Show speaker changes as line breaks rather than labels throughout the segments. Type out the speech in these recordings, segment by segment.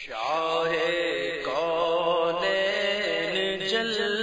شاہ کون جل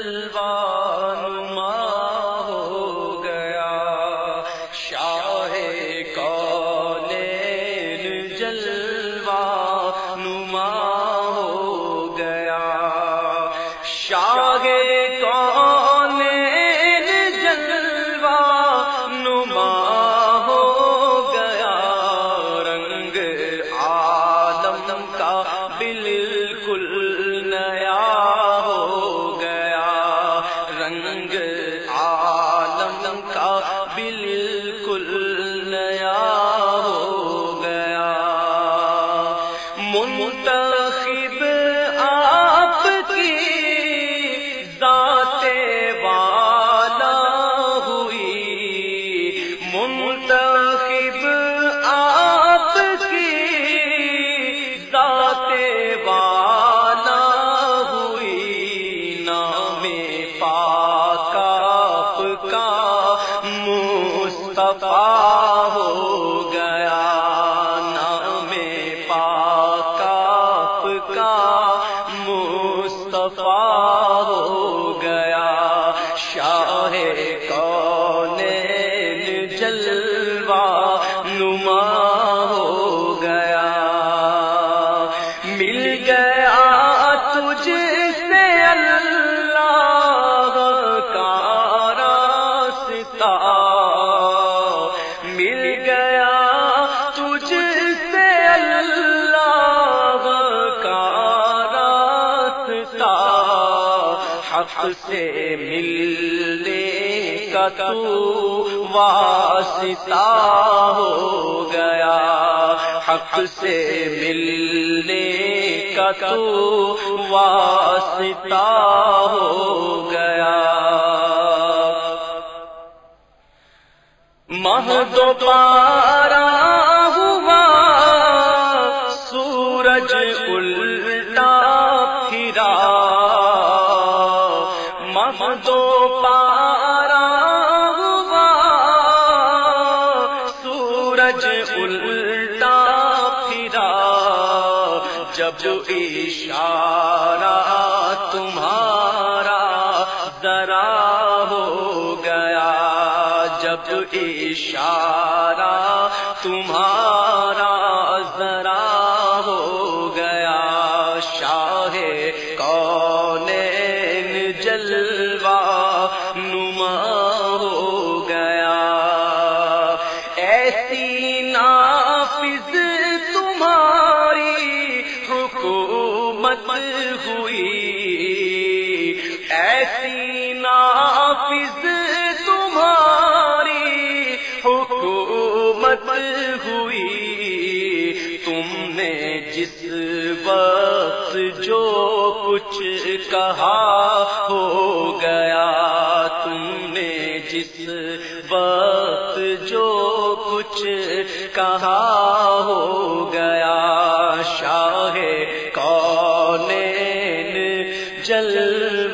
منتخب آپ کی ذات والا ہوئی۔ منتخب آپ کی ذات والا مصطفیٰ ہو گیا۔ شاہ کون جلوہ نما ہو گیا۔ مل گیا تجھ سے اللہ۔ حق سے ملنے کا تو واسطہ ہو گیا۔ حق سے ملنے کا تو واسطہ ہو گیا۔ مہ دوبارہ ہوا مہ دوبارہ ہوا۔ سورج الٹا پھرا۔ جب اشارہ تمہارا ذرا ہو گیا، جب اشارہ تمہارا ایسی نافذ تمہاری حکومت ہوئی۔ تم نے جس وقت جو کچھ کہا ہو گیا، تم نے جس وقت جو کچھ کہا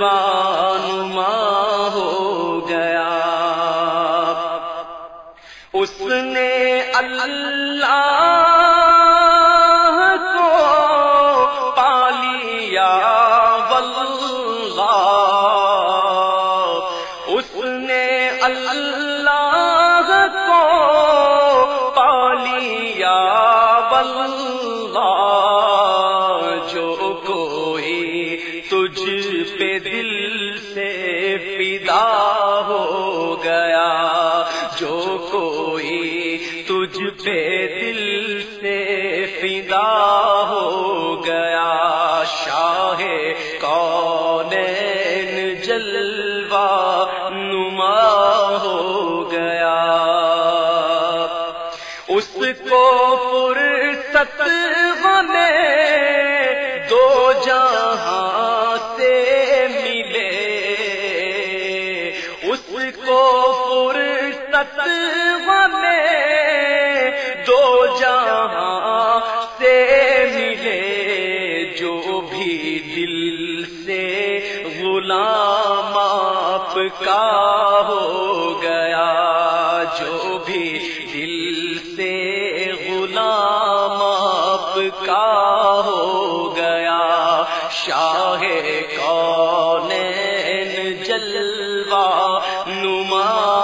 نما ہو گیا۔ اس نے اللہ فدا ہو گیا۔ جو کوئی تجھ پہ دل سے فدا ہو گیا، شاہ کون جلوہ نما ہو گیا۔ اس کو فرصت میں اس کو فرصت میں دو جہاں سے ملے، جو بھی دل سے غلام آپ کا ہو گیا، جو بھی نما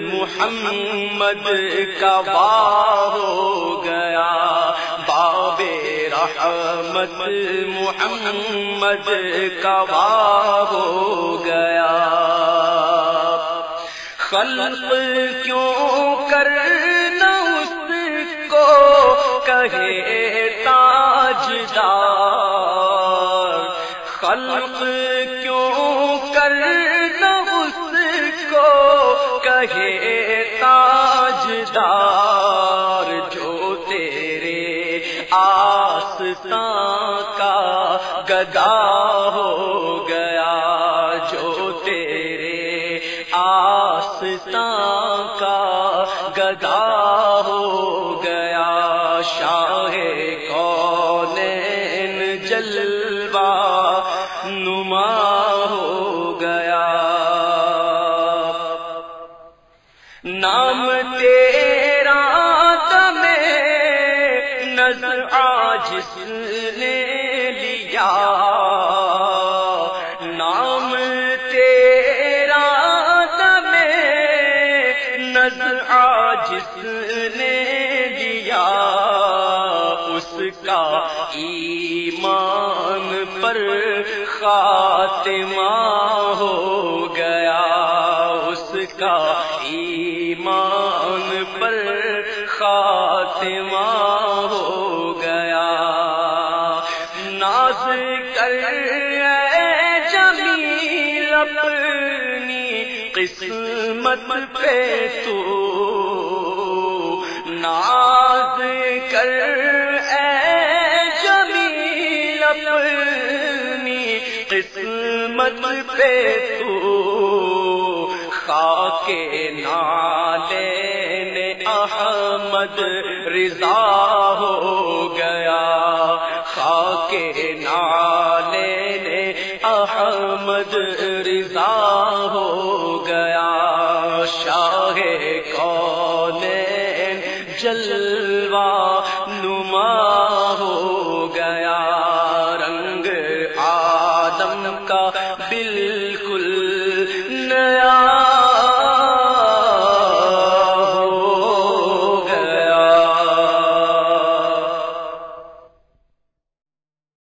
محمد کا ہو گیا۔ باب رحمت محمد کا ہو گیا۔ خلق کیوں کر اس کو کہے تاجدار؟ خلق تاجدار جو تیرے آستان کا گدا ہو گیا، جو تیرے آستان کا گدا ہو گیا، شاہ کون جلوا نظر آج نے لیا۔ نام تیرا دم نظر آج نے لیا۔ اس کا ایمان پر خاتمہ ہو گیا۔ اس کا ایمان پر خاتمہ ہو گیا ناز کر جمیل اپنی قسمت پہ تو ناز کر اے جمیل اپنی قسمت پہ تو خاک نالے نے احمد رضا ہو گیا۔ کے نالے نے احمد رضا